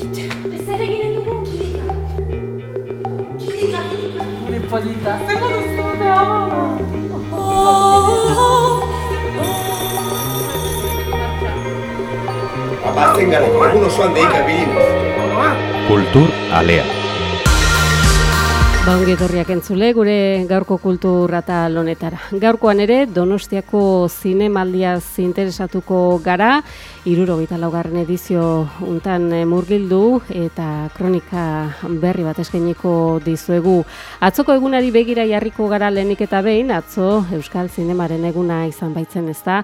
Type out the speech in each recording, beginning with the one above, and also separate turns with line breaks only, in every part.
Ez ere ginen dugu kilika. Kilika, kilika.
Gure polita, zer duzu, beha?
Abatzen gara, egun osoan deika bilinez.
Kultur Alea.
Baungi etorriak entzule gure gaurko kulturrata lonetara. Gaurkoan ere Donostiako zinemaldiaz interesatuko gara, irurogeita laugarren edizio untan eh, murgildu eta kronika berri bat eskainiko dizuegu. Atzoko egunari begira jarriko gara lehenik eta behin, atzo Euskal Zinemaren eguna izan baitzen ez da.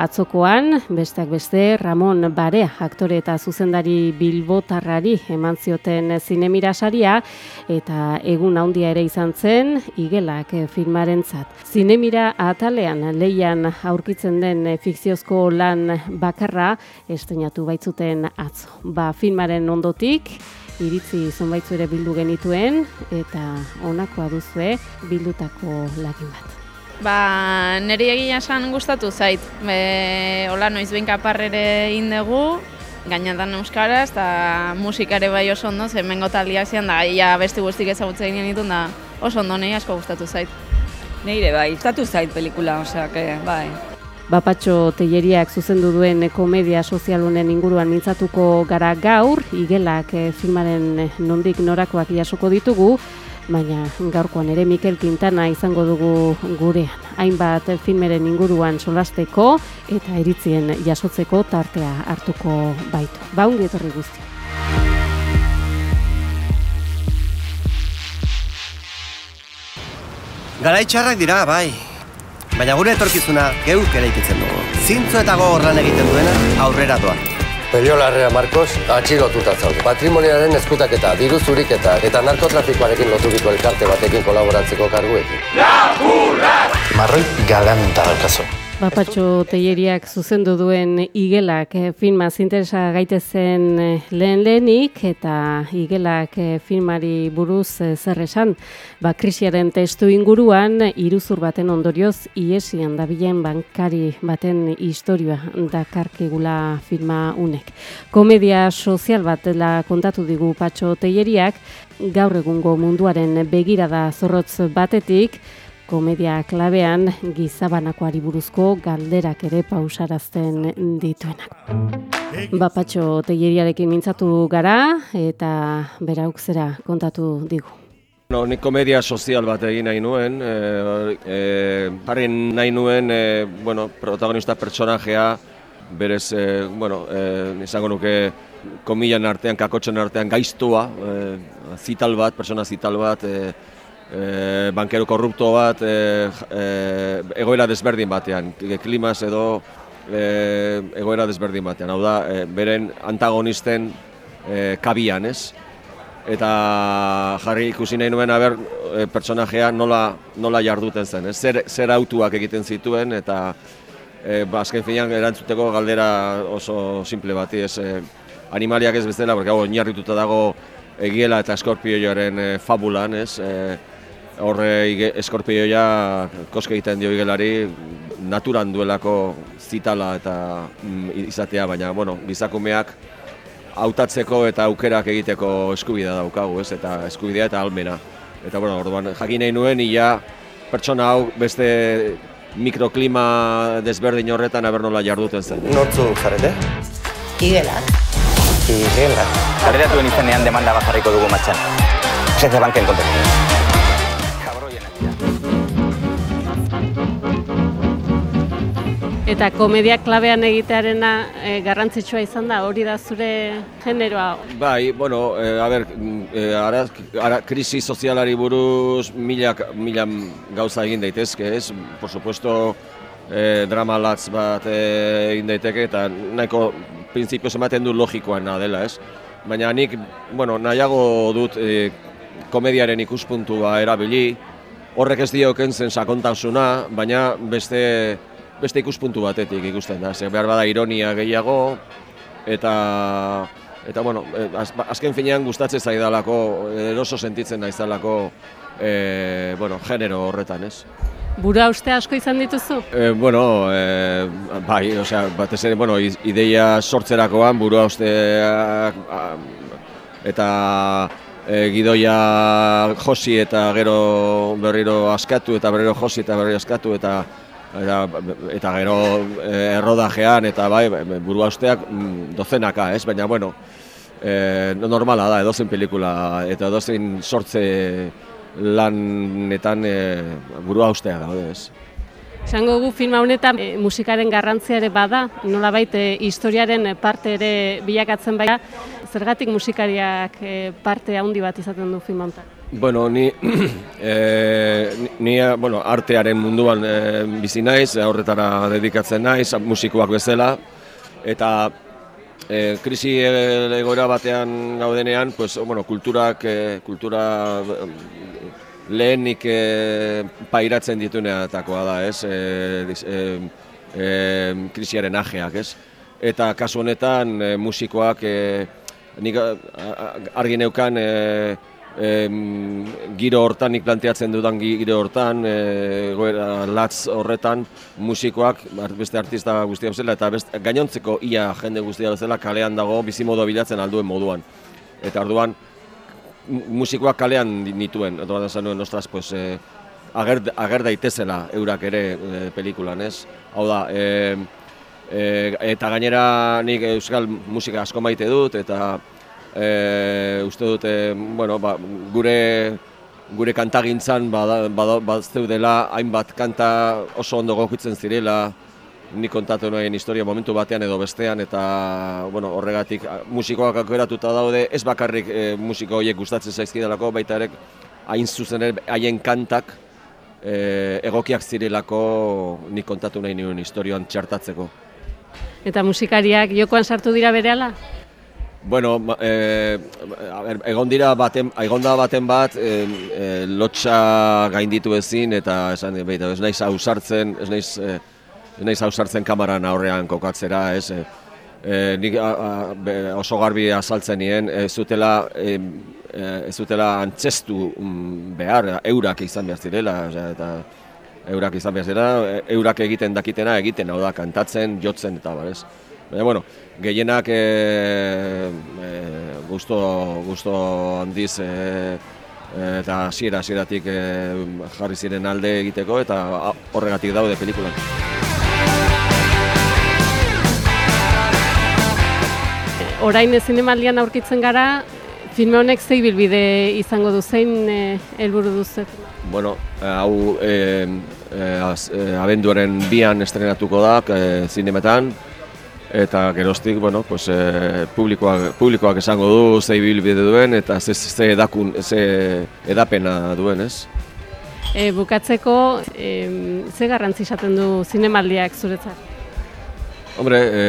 Atzokoan, besteak beste, Ramon Barea, aktore eta zuzendari bilbotarrari eman zioten zinemira saria, eta egun handia ere izan zen, igelak eh, filmarentzat. Zinemira atalean leian aurkitzen den eh, fikziozko lan bakarra estrenatu baitzuten atzo. Ba, filmaren ondotik, iritzi zonbaitzu ere bildu genituen, eta honakoa duzue bildutako lagin bat.
Ba, niri egia esan gustatu zait. Be, hola noiz behin kaparrere egin dugu, gainatan euskaraz, eta musikare bai oso ondo, ze mengo taldiak zian, da, ia beste guztik ezagutzen egin ditun, da oso ondo, nahi asko gustatu zait.
Neire bai, gustatu zait pelikula, osea, que, bai.
Bapatxo Telleriak zuzendu duen komedia sozialunen inguruan mintzatuko gara gaur, igelak eh, filmaren eh, nondik norakoak jasoko ditugu, baina gaurkoan ere Mikel Quintana izango dugu gurean. Hainbat filmeren inguruan solasteko eta iritzien jasotzeko tartea hartuko baitu. Baungi etorri guzti.
Garai txarrak dira, bai. Baina gure etorkizuna geuk eraikitzen dugu. Zintzo eta gogorran egiten duena aurrera doa.
Pelio Larrea Marcos atxilotuta zaude. Patrimoniaren eskutaketa, diru zuriketa eta narkotrafikoarekin loturiko elkarte batekin kolaboratzeko karguekin.
Marroi galanta daukazu.
Bapatxo Telleriak zuzendu duen igelak eh, filmaz interesa gaitezen eh, lehen lehenik eta igelak eh, filmari buruz zer esan. Ba, krisiaren testu inguruan iruzur baten ondorioz iesian dabilen bankari baten historia dakarkigula filma unek. Komedia sozial bat dela kontatu digu Patxo Telleriak gaur egungo munduaren begirada zorrotz batetik komedia klabean gizabanakoari buruzko galderak ere pausarazten dituenak. Bapatxo Telleriarekin mintzatu gara eta berauk zera kontatu digu.
No, nik komedia sozial bat egin nahi nuen, e, e, nahi nuen, e, bueno, protagonista pertsonajea, berez, e, bueno, e, izango nuke komilan artean, kakotzen artean gaiztua, e, zital bat, pertsona zital bat, e, e, bankero korrupto bat, e, e, egoera desberdin batean, klimas edo e, egoera desberdin batean, hau da, e, beren antagonisten e, kabian, ez? eta jarri ikusi nahi nuen aber e, pertsonajea nola, nola jarduten zen, ez? Zer, zer autuak egiten zituen eta e, azken finean erantzuteko galdera oso simple bati, ez? E, animaliak ez bezala, porque hau oinarrituta dago egiela eta eskorpioaren e, fabulan, ez? E, horre eskorpioia koske egiten dio igelari naturan duelako zitala eta mm, izatea, baina bueno, gizakumeak hautatzeko eta aukerak egiteko eskubidea daukagu, ez? Eta eskubidea eta almena. Eta bueno, orduan jakin nahi nuen ia pertsona hau beste mikroklima desberdin horretan aber nola jarduten zen.
Nortzu zarete?
Igelak.
Igela.
Kareratuen izenean demanda bat jarriko dugu martxan. Sete banken kontra.
Eta komedia klabean egitearena e, garrantzitsua izan da, hori da zure generoa.
Bai, bueno, e, a ber, e, ara, ara, krisi sozialari buruz mila, mila gauza egin daitezke, ez? Por supuesto, e, drama latz bat e, egin daiteke eta nahiko printzipioz ematen du logikoena dela, ez? Baina nik, bueno, nahiago dut e, komediaren ikuspuntua erabili, horrek ez dio kentzen sakontasuna, baina beste beste ikuspuntu batetik ikusten da. Ze behar bada ironia gehiago eta eta bueno, eh, az, azken finean gustatzen zaidalako, eroso sentitzen naizalako eh, bueno, genero horretan, ez?
Bura uste asko izan dituzu?
E, bueno, e, bai, osea, batez ere, bueno, ideia sortzerakoan burua uste eta e, gidoia josi eta gero berriro askatu eta berriro josi eta berriro askatu eta eta, eta gero e, errodajean eta bai burua usteak mm, dozenaka, ez? Baina bueno, e, normala da edozein pelikula eta edozein sortze lanetan e, burua ustea daude, ez?
Esango gu filma honetan e, musikaren garrantzia ere bada, nolabait e, historiaren parte ere bilakatzen baita, zergatik musikariak e, parte handi bat izaten du film honetan?
Bueno, ni, e, ni, ni bueno, artearen munduan e, bizi naiz, horretara dedikatzen naiz, musikoak bezala, eta e, krisi egoera batean gaudenean, pues, bueno, kulturak, e, kultura lehenik e, pairatzen dituneatakoa da, ez? E, e, krisiaren ajeak, ez? Eta kasu honetan e, musikoak e, nik argi neukan e, e, giro hortan, nik planteatzen dudan giro hortan, e, goera, latz horretan, musikoak, beste artista guztia bezala, eta best, gainontzeko ia jende guztia bezala kalean dago bizimodo bilatzen alduen moduan. Eta orduan, musikoak kalean nituen, edo da zanuen, ostras, pues, eh, ager, ager daitezela eurak ere eh, pelikulan, ez? Hau da, eh, eh, eta gainera nik euskal musika asko maite dut, eta eh, uste dut, eh, bueno, ba, gure gure kantagintzan badazteu dela hainbat kanta oso ondo gokitzen zirela, ni kontatu noen historia momentu batean edo bestean eta bueno, horregatik musikoak aukeratuta daude ez bakarrik e, musiko horiek gustatzen zaizkidalako baita ere hain zuzen ere haien kantak e, egokiak zirelako ni kontatu nahi nuen historioan txartatzeko.
Eta musikariak jokoan sartu dira berehala?
Bueno, e, egon dira baten, egon da baten bat, e, e, lotxa gainditu ezin eta esan, beita, ez naiz ausartzen, ez naiz, e, naiz ausartzen kamaran aurrean kokatzera, ez? E, e, nik oso garbi azaltzen nien, ez zutela, ez zutela antzestu mm, behar, eurak izan behar zirela, eta eurak izan behar zirela, eurak egiten dakitena egiten, hau da, kantatzen, jotzen, eta bar, ez? Baina, bueno, gehienak e, e, gusto, gusto handiz e, eta hasiera hasieratik e, jarri ziren alde egiteko eta horregatik daude pelikulan.
orain zinemaldian aurkitzen gara, filme honek zei bilbide izango du, zein eh, helburu duzu?
Bueno, hau e, e, abenduaren bian estrenatuko da e, zinemetan, eta geroztik, bueno, pues, e, publikoak, publikoak esango du zei bilbide duen, eta ze, ze, edakun, ze edapena duen, ez?
E, bukatzeko, e, ze garrantzi izaten du zinemaldiak zuretzat?
Hombre, e,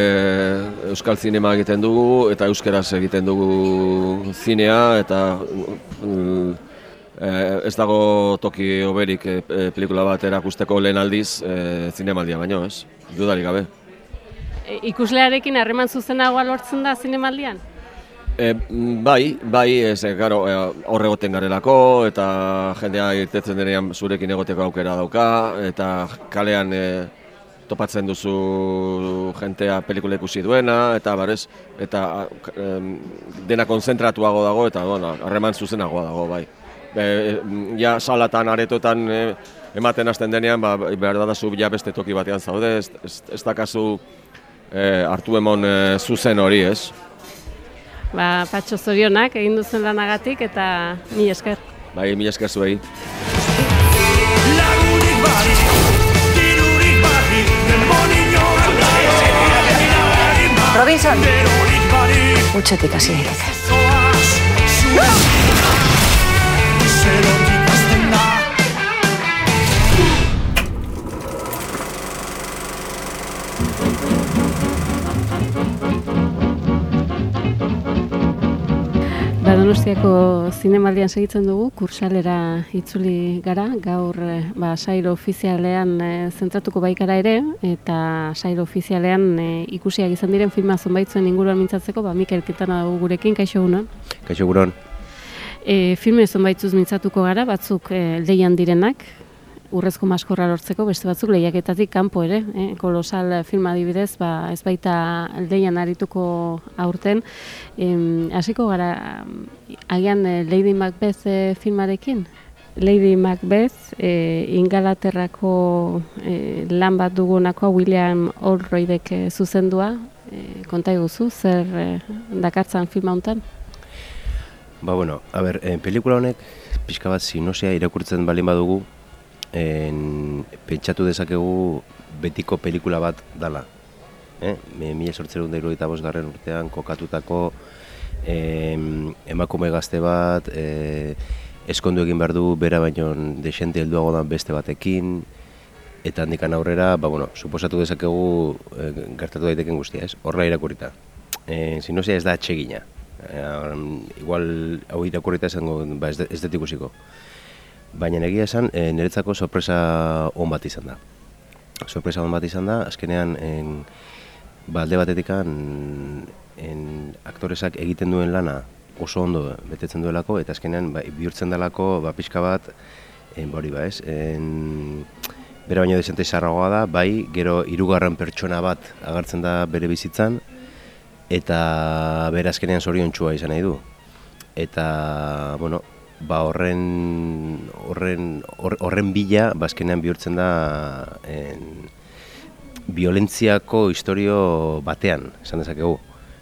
euskal zinema egiten dugu eta euskeraz egiten dugu zinea eta e, ez dago toki oberik e, pelikula bat erakusteko lehen aldiz e, zinemaldia baino, ez? Dudarik gabe.
E, ikuslearekin harreman zuzenagoa lortzen da zinemaldian?
E, bai, bai, ez, e, garo, horre goten garelako eta jendea irtetzen denean zurekin egoteko aukera dauka eta kalean e, topatzen duzu jentea pelikula ikusi duena eta barez eta dena konzentratuago dago eta bueno, harreman zuzenagoa dago bai. Be, ja salatan aretotan e, ematen hasten denean ba behar da zu ja beste toki batean zaude ez, ez, ez dakazu e, hartu emon e, zuzen hori, ez?
Ba, patxo zorionak egin duzen lanagatik eta mi esker.
Bai, mi esker zuei.
Robinson. Utxetik hasi daiteke.
Badonostiako zinemaldian segitzen dugu, kursalera itzuli gara, gaur eh, ba, sairo ofizialean e, zentratuko baikara ere, eta sairo ofizialean e, ikusiak izan diren filma zonbaitzuen inguruan mintzatzeko, ba, Mikel Kitana dugu gurekin, kaixo gunon?
Kaixo guron.
E, filme zonbaitzuz mintzatuko gara, batzuk e, deian direnak, urrezko maskorra lortzeko, beste batzuk lehiaketatik kanpo ere, eh? kolosal film adibidez, ba, ez baita aldeian arituko aurten. Em, hasiko gara, agian eh, Lady Macbeth eh, filmarekin? Lady Macbeth, e, Ingalaterrako e, lan bat dugunako William Oldroydek e, zuzendua, e, konta iguzu, zer e, dakartzan film honetan?
Ba, bueno, a ber, en pelikula honek, pixka bat sinosea irakurtzen balin badugu, en, pentsatu dezakegu betiko pelikula bat dala. Eh? Mila sortzerun da irugaita garren urtean kokatutako em, emakume gazte bat, e, eskondu egin behar du, bera baino desente helduago dan beste batekin, eta handikan aurrera, ba, bueno, suposatu dezakegu e, gertatu daiteken guztia, ez? Horra irakurita. E, Sinozia ez da atxegina. E, igual hau irakurita esango, ba, ez, ez dut ikusiko. Baina egia esan, e, niretzako sorpresa on bat izan da. Sorpresa on bat izan da, azkenean, en, ba, alde batetik en, aktoresak egiten duen lana oso ondo betetzen duelako eta azkenean ba, bihurtzen delako ba, pixka bat en, bori ba ez en, bere baino desente zarragoa da bai gero hirugarren pertsona bat agertzen da bere bizitzan eta bere azkenean zorion txua izan nahi du eta bueno ba horren horren horren bila ba azkenean bihurtzen da en, violentziako historio batean esan dezakegu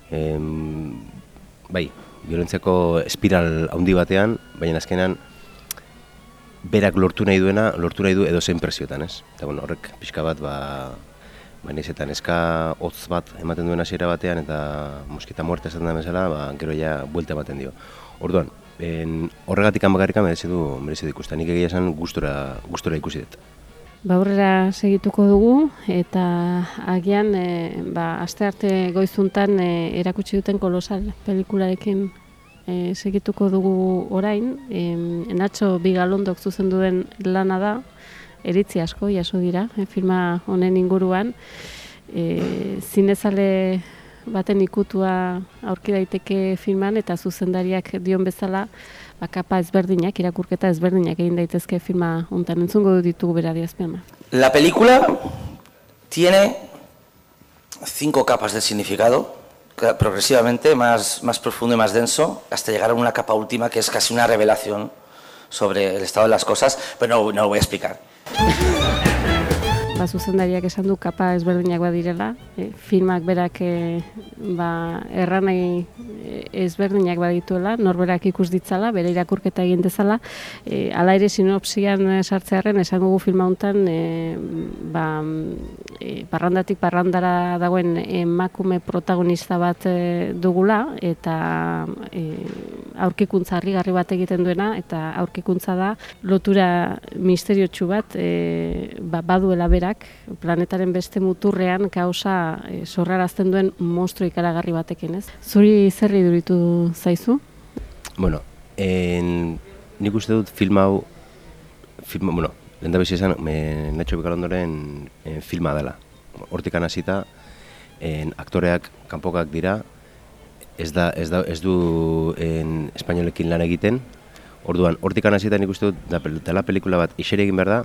em, bai violentziako espiral handi batean, baina azkenan berak lortu nahi duena, lortu nahi du edo zein presiotan, ez? Eta bueno, horrek pixka bat, ba, baina izetan eska hotz bat ematen duen hasiera batean eta moskita muerte esaten da bezala, ba, gero ja buelta ematen dio. Orduan, en, horregatik hanbakarrika merezi du, merezi du ikusten, nik egia esan gustora, gustora ikusi dut.
Ba, aurrera segituko dugu eta agian e, ba, aste arte goizuntan e, erakutsi duten kolosal pelikularekin e, segituko dugu orain. E, Nacho Bigalondok zuzen duen lana da, eritzi asko jaso dira, e, firma honen inguruan. E, zinezale baten ikutua aurki daiteke filman eta zuzendariak dion bezala ba, kapa ezberdinak, irakurketa ezberdinak egin daitezke filma hontan entzungo ditugu bera diazpema.
La película tiene cinco capas de significado, progresivamente más, más profundo y más denso, hasta llegar a una capa última que es casi una revelación sobre el estado de las cosas, pero no, no lo voy a explicar.
ba, zuzendariak esan du kapa ezberdinak badirela, e, filmak berak e, ba, erranei e, ezberdinak badituela, norberak ikus ditzala, bere irakurketa egin dezala, e, ala ere sinopsian sartzearen esango gu filma hontan e, ba, e, parrandatik parrandara dagoen emakume protagonista bat e, dugula, eta e, aurkikuntza harrigarri bat egiten duena, eta aurkikuntza da lotura misteriotsu bat e, ba, baduela berak, planetaren beste muturrean kausa e, sorrarazten duen monstro ikaragarri batekin, ez? Zuri zerri duritu zaizu?
Bueno, en, nik uste dut film hau, film, bueno, lehen da esan, me, Nacho Bikalondoren en, filma dela. Hortikan hasita, en, aktoreak, kanpokak dira, ez, da, ez, da, ez du en, espainolekin lan egiten, Orduan, hortikan hasita nik uste dut, dela pelikula bat iseri egin behar da,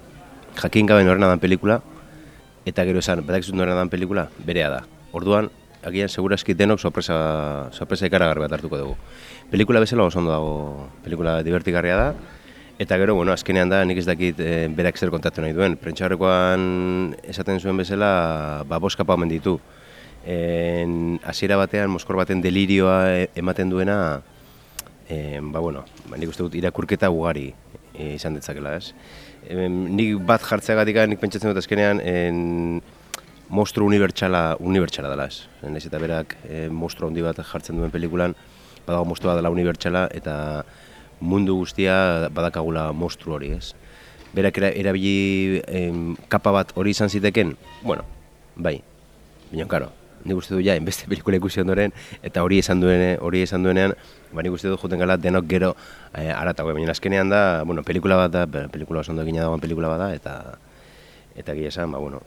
jakin gabe norena dan pelikula, eta gero esan, badak zut norena dan pelikula, berea da. Orduan, agian segurazki denok sorpresa, sorpresa ikaragarri bat hartuko dugu. Pelikula bezala oso ondo dago, pelikula divertigarria da, eta gero, bueno, azkenean da, nik ez dakit e, berak zer kontatu nahi duen. Prentxaurrekoan esaten zuen bezala, ba, boskapa omen ditu. hasiera batean, moskor baten delirioa e, ematen duena, e, ba, bueno, ba, nik uste dut irakurketa ugari e, izan ditzakela, ez? Nik bat jartzeagatik nik pentsatzen dut azkenean en, mostru unibertsala, unibertsala dela, ez? Naiz eta berak e, mostru handi bat jartzen duen pelikulan, badago mostrua dela unibertsala eta mundu guztia badakagula mostru hori, ez? Berak erabili em, kapa bat hori izan ziteken, bueno, bai, baina, karo, nik uste du ja, enbeste pelikula ikusi ondoren, eta hori esan duene, hori esan duenean, ba nik uste du juten gala denok gero e, aratago, baina azkenean da, bueno, pelikula bat da, pelikula oso ondo egina dagoen pelikula bat da, eta eta gira esan, ba, bueno,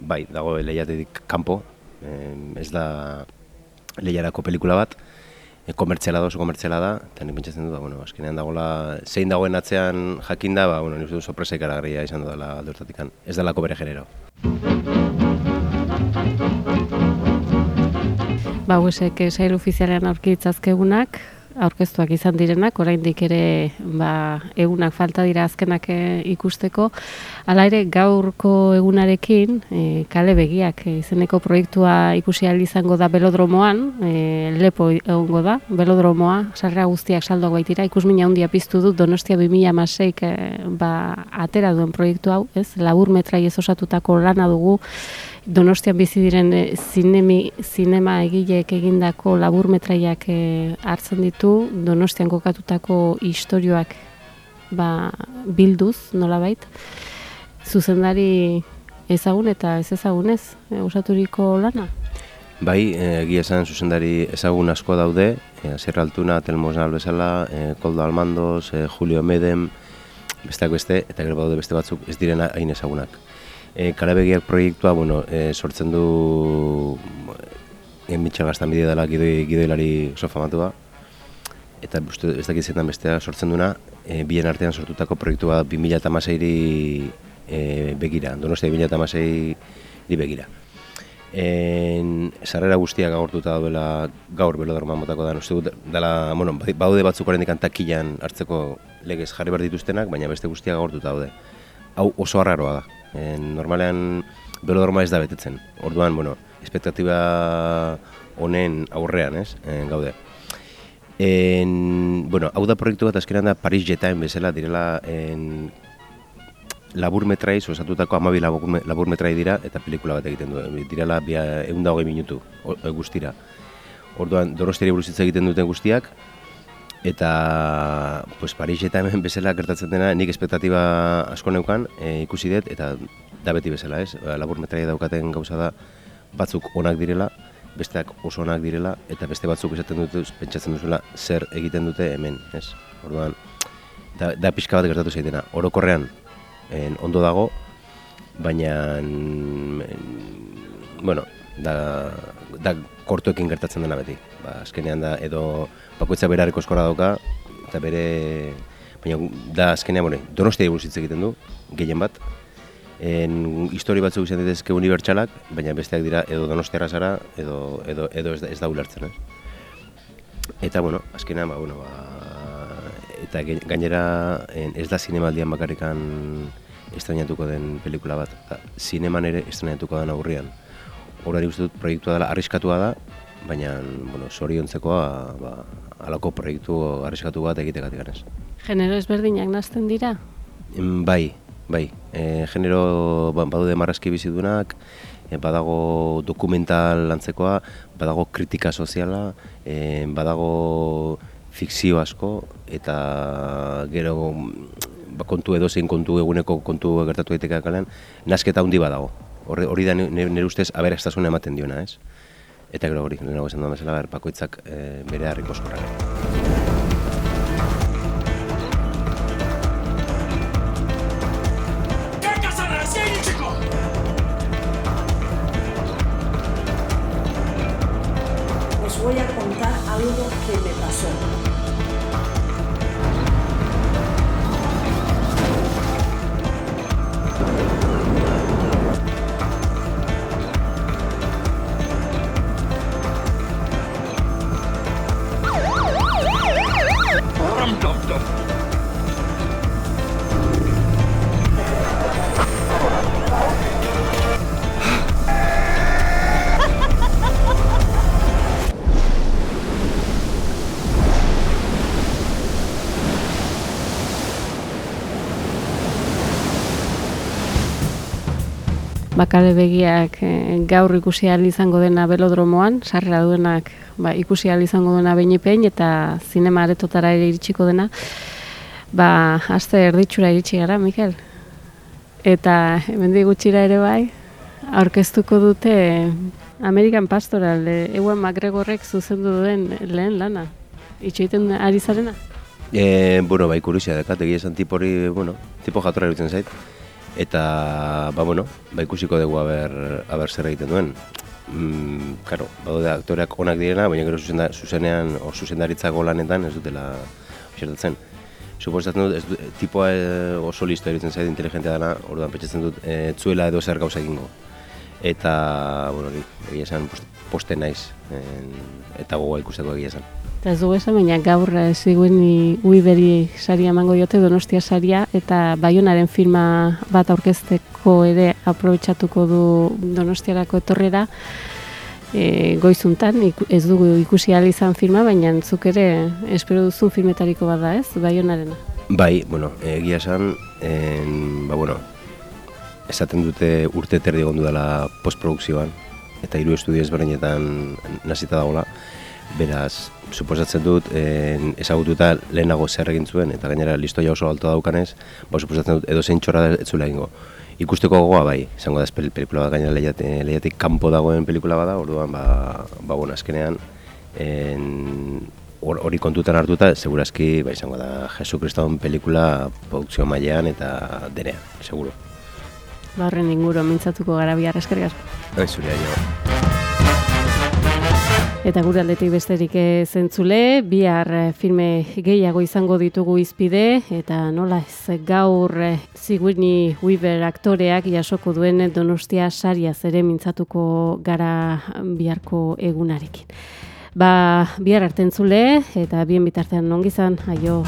bai, dago lehiatetik kanpo, ez da lehiarako pelikula bat, e, komertziala da, oso komertziala da, eta nik pentsatzen dut, ba, bueno, azkenean dagoela, zein dagoen atzean jakinda, ba, bueno, nik uste dut sorpresa ikaragarria izan dela alde hortatikan. Ez delako bere genero.
Ba, eh, sail ofizialean aurkitzazkegunak, aurkeztuak izan direnak, oraindik ere ba, egunak falta dira azkenak eh, ikusteko. Hala ere, gaurko egunarekin, e, kale begiak e, izeneko proiektua ikusi ahal izango da belodromoan, e, lepo egongo da, belodromoa, sarrera guztiak saldoak baitira, ikusmina handia piztu dut Donostia 2006 e, ba, atera duen proiektu hau, ez? Labur metrai osatutako lana dugu, Donostian bizi diren e, zinemi, zinema egileek egindako labur metraiak e, hartzen ditu, Donostian kokatutako istorioak ba, bilduz, nolabait, zuzendari ezagun eta ez ezagunez, e, osaturiko lana.
Bai, egia esan zuzendari ezagun asko daude, e, Sierra Altuna, Telmos Nal bezala, e, Koldo Almandoz, e, Julio Medem, besteak beste, eta gero baude beste batzuk ez direna hain ezagunak. E, Karabegiak proiektua, bueno, e, sortzen du e, mitxa gaztan bidea dela gidoi, gidoilari oso famatua. Eta uste, ez dakit zetan bestea sortzen duna, e, bien artean sortutako proiektua 2006 e, begira, donostia 2006 di begira. En, sarrera guztiak agortuta daudela gaur belodroman motako da, uste dut, dela, bueno, baude batzuk horrendik takilan hartzeko legez jarri behar dituztenak, baina beste guztiak agortuta daude. Hau oso arraroa da, En, normalean belodroma ez da betetzen. Orduan, bueno, espektatiba honen aurrean, ez, en, gaude. En, bueno, hau da proiektu bat azkenean da Paris Jetain bezala direla en, labur metrai, osatutako amabi labur metrai dira eta pelikula bat egiten du. Direla egun da hogei minutu guztira. Orduan, dorostiari buruz hitz egiten duten guztiak, eta pues, Paris eta hemen bezala gertatzen dena nik espektatiba asko neukan e, ikusi dut eta da beti bezala ez? Ba, labur metraia daukaten gauza da batzuk onak direla besteak oso onak direla eta beste batzuk esaten dute pentsatzen duzuela zer egiten dute hemen ez? Orduan da, da pixka bat gertatu zaitena orokorrean en, ondo dago baina en, bueno da, da kortuekin gertatzen dena beti. Ba, azkenean da edo bakoitza berareko eskora dauka, eta bere, baina da azkenean, bueno, donostia buruz hitz egiten du, gehien bat, en histori batzuk izan ditezke unibertsalak, baina besteak dira edo donostiarra zara, edo, edo, edo ez, da, ez da ulertzen, eh? Eta, bueno, azkenean, ba, bueno, ba, eta gainera en, ez da zinemaldian bakarrikan estrenatuko den pelikula bat, da, zineman ere estrenatuko den aurrian. Horari uste dut proiektua dela, arriskatua da, baina, bueno, soriontzekoa, ba, alako proiektu arriskatu bat egitekatik ganez.
Genero ezberdinak nazten dira?
Bai, bai. E, genero ba, badude marrazki bizidunak, e, badago dokumental lantzekoa, badago kritika soziala, e, badago fikzio asko, eta gero ba, kontu edo zein kontu eguneko kontu gertatu daiteke kalean, nasketa handi badago. Hori da nire ustez aberastasuna ematen diona, ez? Eta gero hori, lehenago esan da mesela, bakoitzak e, bere harriko
bakale begiak e, gaur ikusi izango dena belodromoan, sarrera duenak ba, ikusi izango dena behin eta zinema aretotara ere iritsiko dena. Ba, aste erditxura iritsi gara, Mikel. Eta hemen gutxira ere bai, aurkeztuko dute American Pastoral, e, Ewan McGregorrek zuzendu duen lehen lana. Itxoiten ari zarena?
E, bueno, bai, kuruzia dekat, egia esan tipori, bueno, tipo jatorra zait eta ba bueno, ba ikusiko dugu aber aber zer egiten duen. mm, karo, badaude aktoreak onak direna, baina gero zuzenda, zuzenean, o zuzendaritzako lanetan ez dutela xertatzen. Suposatzen dut, ez tipoa e, oso listo eritzen zait inteligentea dana, orduan pentsatzen dut, e, zuela edo zer gauza egingo. Eta, bueno, egia esan, poste, poste naiz, en, eta gogoa ikusteko egia esan.
Eta ez dugu esan, baina gaur eh, ziguen uiberi saria emango diote Donostia saria eta Baionaren filma bat aurkezteko ere aprobetxatuko du Donostiarako etorrera e, goizuntan, ez dugu ikusi ahal izan filma, baina zuk ere espero duzun filmetariko bada ez, Baionarena.
Bai, bueno, egia esan, en, ba, bueno, esaten dute urte terdi gondu dela postprodukzioan, eta hiru estudio ezberdinetan nazita dagoela, beraz, suposatzen dut, en, ezagututa lehenago zer egin zuen, eta gainera listoia oso alto daukanez, ba, suposatzen dut, edo zein txorra ez zuela egingo. Ikusteko gogoa bai, izango da pelikula bat gainera lehiatik, lehiatik kanpo dagoen pelikula bada, orduan, ba, ba bueno, azkenean, en, hori kontutan hartuta, segurazki, ba, izango da, Jesu Kriston pelikula produkzio mailean eta denean, seguro.
Ba, horren inguru, mintzatuko gara bihar eskerrik asko.
Bai, zure
Eta gure aldetik besterik zentzule, bihar filme gehiago izango ditugu izpide, eta nola ez gaur Ziguini Weaver aktoreak jasoko duen Donostia saria ere mintzatuko gara biharko egunarekin. Ba, bihar artentzule, eta bien bitartean nongizan, aio.